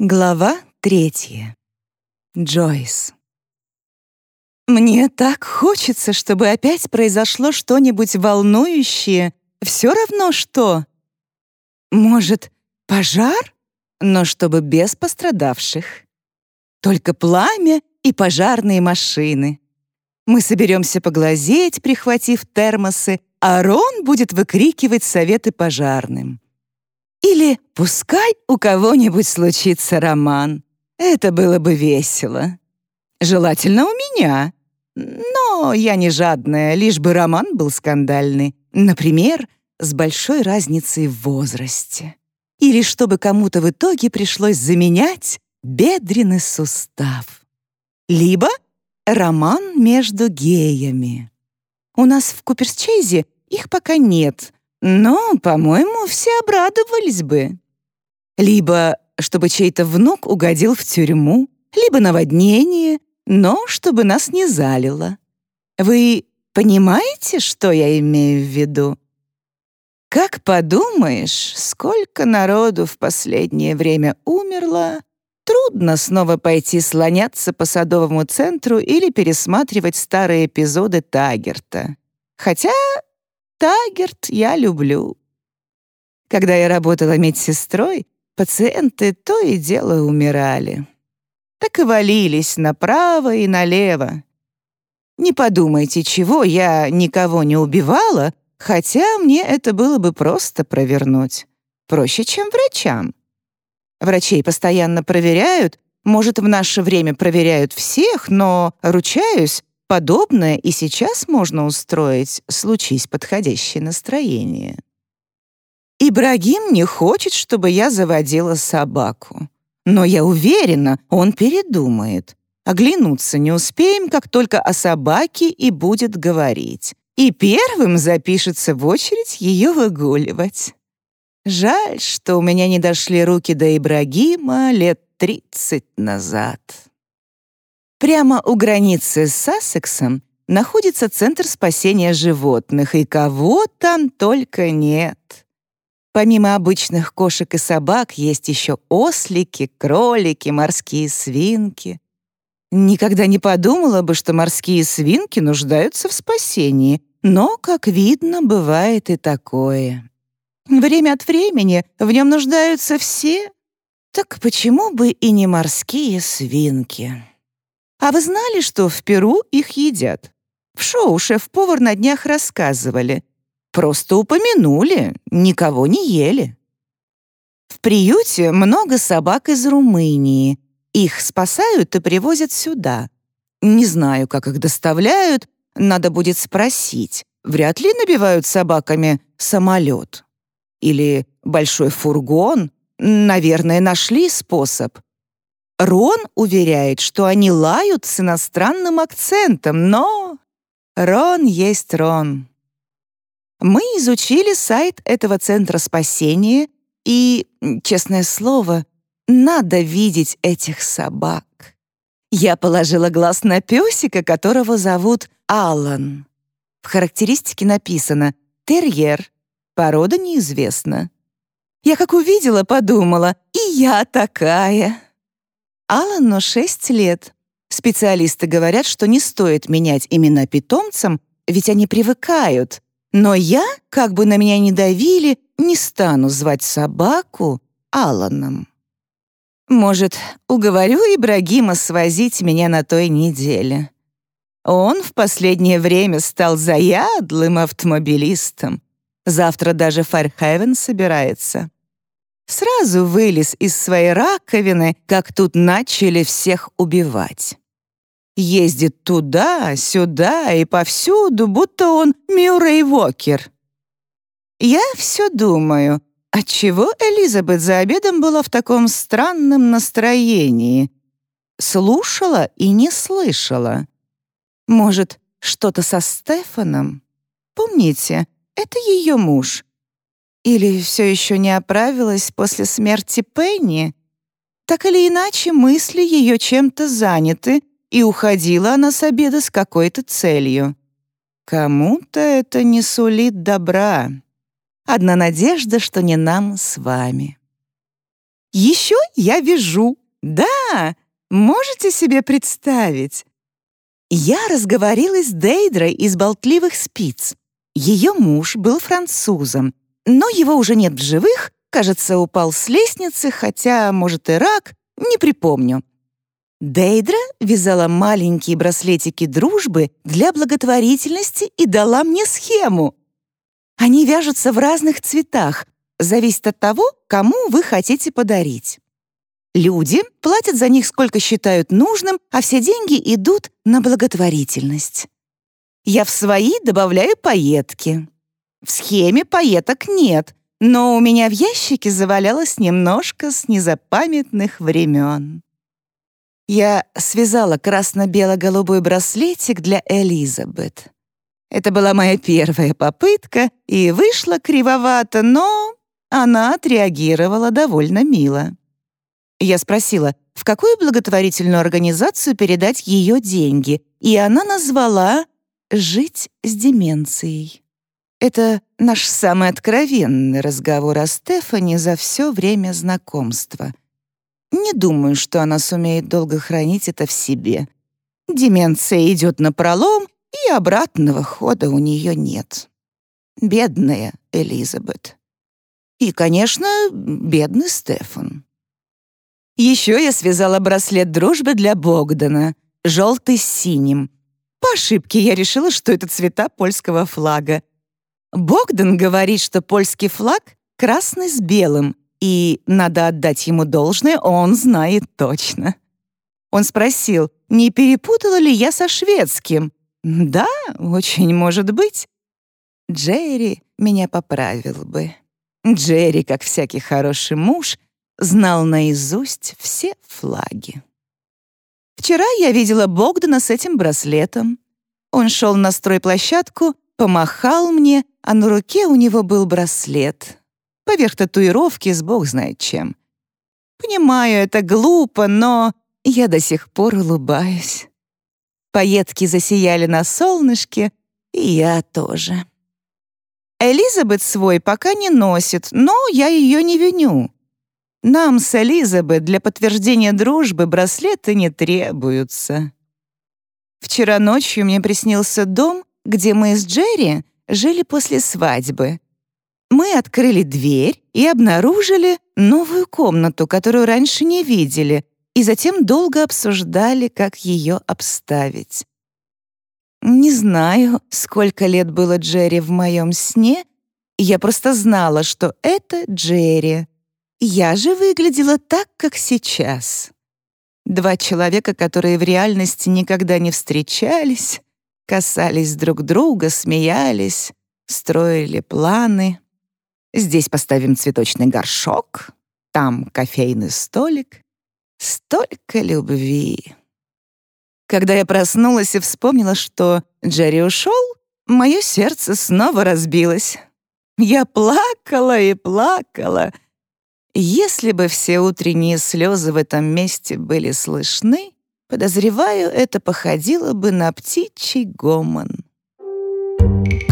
Глава третья. Джойс. Мне так хочется, чтобы опять произошло что-нибудь волнующее. Все равно что. Может, пожар? Но чтобы без пострадавших. Только пламя и пожарные машины. Мы соберемся поглазеть, прихватив термосы, а Рон будет выкрикивать советы пожарным. Или пускай у кого-нибудь случится роман. Это было бы весело. Желательно у меня. Но я не жадная, лишь бы роман был скандальный. Например, с большой разницей в возрасте. Или чтобы кому-то в итоге пришлось заменять бедренный сустав. Либо роман между геями. У нас в Куперсчейзе их пока нет, но, по-моему, все обрадовались бы. Либо чтобы чей-то внук угодил в тюрьму, либо наводнение, но чтобы нас не залило. Вы понимаете, что я имею в виду? Как подумаешь, сколько народу в последнее время умерло, трудно снова пойти слоняться по садовому центру или пересматривать старые эпизоды Тагерта. Хотя Тагерт я люблю. Когда я работала медсестрой, пациенты то и дело умирали. Так и валились направо и налево. Не подумайте, чего, я никого не убивала, хотя мне это было бы просто провернуть. Проще, чем врачам. Врачей постоянно проверяют, может, в наше время проверяют всех, но, ручаюсь, Подобное и сейчас можно устроить, случись подходящее настроение. Ибрагим не хочет, чтобы я заводила собаку. Но я уверена, он передумает. Оглянуться не успеем, как только о собаке и будет говорить. И первым запишется в очередь ее выгуливать. Жаль, что у меня не дошли руки до Ибрагима лет тридцать назад. Прямо у границы с Сассексом находится Центр спасения животных, и кого там только нет. Помимо обычных кошек и собак есть еще ослики, кролики, морские свинки. Никогда не подумала бы, что морские свинки нуждаются в спасении, но, как видно, бывает и такое. Время от времени в нем нуждаются все. Так почему бы и не морские свинки? А вы знали, что в Перу их едят? В шоу шеф-повар на днях рассказывали. Просто упомянули, никого не ели. В приюте много собак из Румынии. Их спасают и привозят сюда. Не знаю, как их доставляют, надо будет спросить. Вряд ли набивают собаками самолет. Или большой фургон. Наверное, нашли способ. Рон уверяет, что они лают с иностранным акцентом, но Рон есть Рон. Мы изучили сайт этого центра спасения, и, честное слово, надо видеть этих собак. Я положила глаз на песика, которого зовут Аллан. В характеристике написано «терьер», порода неизвестна. Я как увидела, подумала, и я такая. Алану 6 лет. Специалисты говорят, что не стоит менять имена питомцам, ведь они привыкают. Но я, как бы на меня ни давили, не стану звать собаку Аланом. Может, уговорю Ибрагима свозить меня на той неделе. Он в последнее время стал заядлым автомобилистом. Завтра даже Фархевен собирается. Сразу вылез из своей раковины, как тут начали всех убивать. Ездит туда, сюда и повсюду, будто он Мюррей Вокер. Я все думаю, отчего Элизабет за обедом была в таком странном настроении? Слушала и не слышала. Может, что-то со Стефаном? Помните, это ее муж. Или все еще не оправилась после смерти Пенни? Так или иначе, мысли ее чем-то заняты, и уходила она с обеда с какой-то целью. Кому-то это не сулит добра. Одна надежда, что не нам с вами. Еще я вяжу. Да, можете себе представить? Я разговорилась с Дейдрой из «Болтливых спиц». Ее муж был французом, но его уже нет в живых, кажется, упал с лестницы, хотя, может, и рак, не припомню. Дейдра вязала маленькие браслетики дружбы для благотворительности и дала мне схему. Они вяжутся в разных цветах, зависит от того, кому вы хотите подарить. Люди платят за них сколько считают нужным, а все деньги идут на благотворительность. Я в свои добавляю пайетки. В схеме пайеток нет, но у меня в ящике завалялось немножко с незапамятных времен. Я связала красно-бело-голубой браслетик для Элизабет. Это была моя первая попытка, и вышла кривовато, но она отреагировала довольно мило. Я спросила, в какую благотворительную организацию передать ее деньги, и она назвала «Жить с деменцией». Это наш самый откровенный разговор о Стефани за все время знакомства — не думаю, что она сумеет долго хранить это в себе. Деменция идет на пролом, и обратного хода у нее нет. Бедная Элизабет. И, конечно, бедный Стефан. Еще я связала браслет дружбы для Богдана, желтый с синим. По ошибке я решила, что это цвета польского флага. Богдан говорит, что польский флаг красный с белым, и, надо отдать ему должное, он знает точно. Он спросил, не перепутала ли я со шведским. «Да, очень может быть». Джерри меня поправил бы. Джерри, как всякий хороший муж, знал наизусть все флаги. Вчера я видела Богдана с этим браслетом. Он шел на стройплощадку, помахал мне, а на руке у него был браслет поверх татуировки с бог знает чем. Понимаю, это глупо, но я до сих пор улыбаюсь. Поетки засияли на солнышке, и я тоже. Элизабет свой пока не носит, но я ее не виню. Нам с Элизабет для подтверждения дружбы браслеты не требуются. Вчера ночью мне приснился дом, где мы с Джерри жили после свадьбы. Мы открыли дверь и обнаружили новую комнату, которую раньше не видели, и затем долго обсуждали, как ее обставить. Не знаю, сколько лет было Джерри в моем сне, я просто знала, что это Джерри. Я же выглядела так, как сейчас. Два человека, которые в реальности никогда не встречались, касались друг друга, смеялись, строили планы. Здесь поставим цветочный горшок, там кофейный столик. Столько любви. Когда я проснулась и вспомнила, что Джерри ушел, мое сердце снова разбилось. Я плакала и плакала. Если бы все утренние слезы в этом месте были слышны, подозреваю, это походило бы на птичий гомон. Thank you.